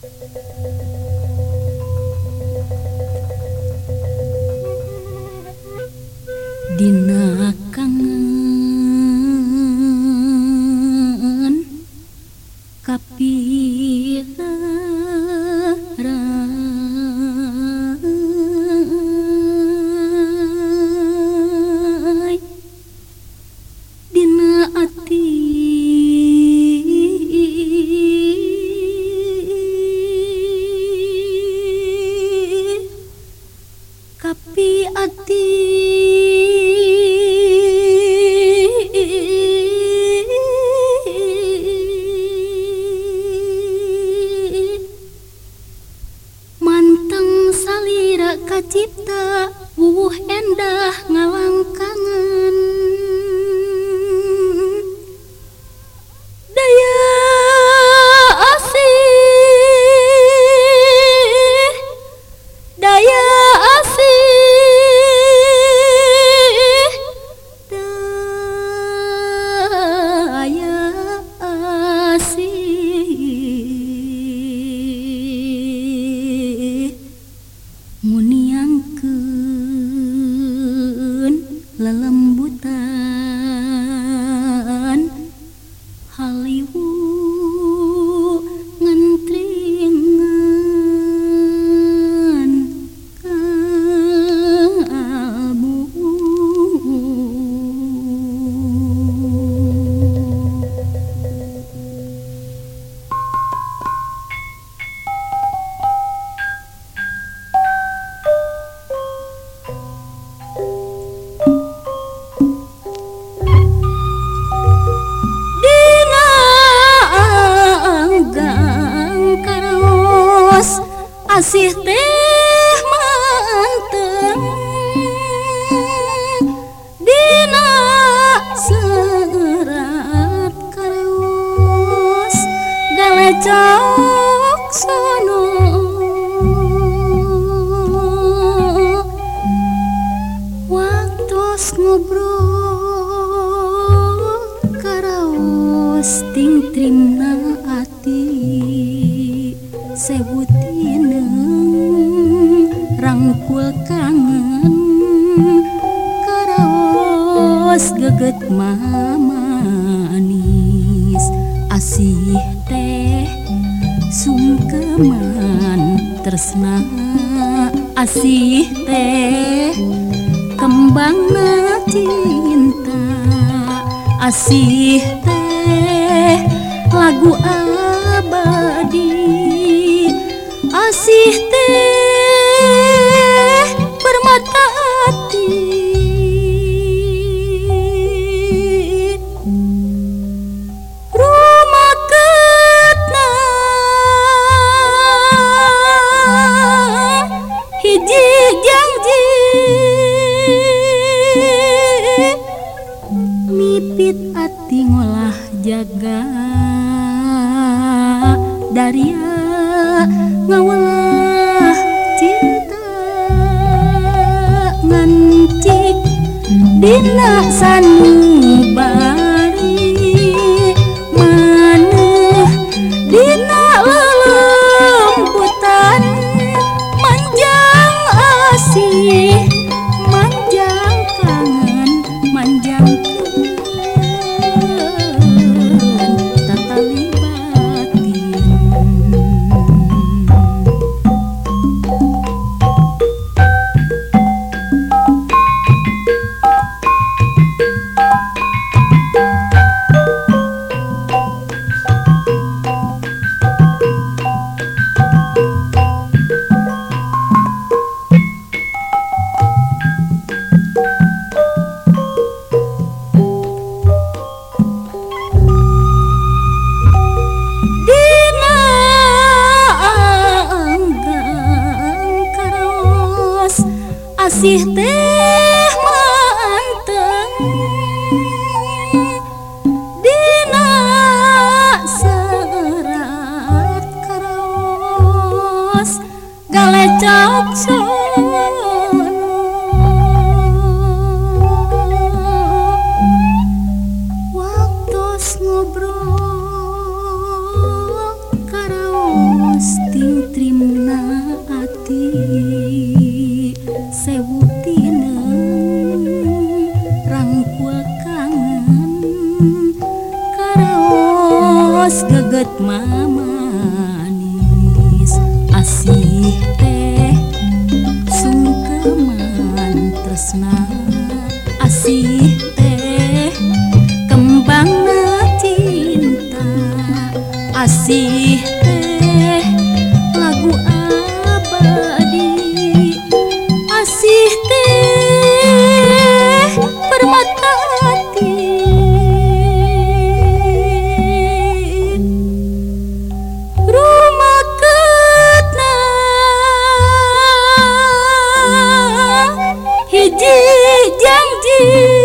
Dinakangan kapi wuh endah ngalang Ooh. Si. sewutineng rangkul kangen karaos geget manis. Asih teh sungkeman tersna, asih teh kembang cinta. Asih teh lagu abadi kasih teh bermata hati. Rumah ketna hiji janji. Mipit hati ngolah jaga dari ngawal Biết là xanh. kekasih teh manteng dina serat karos galecok sok geget mama Di.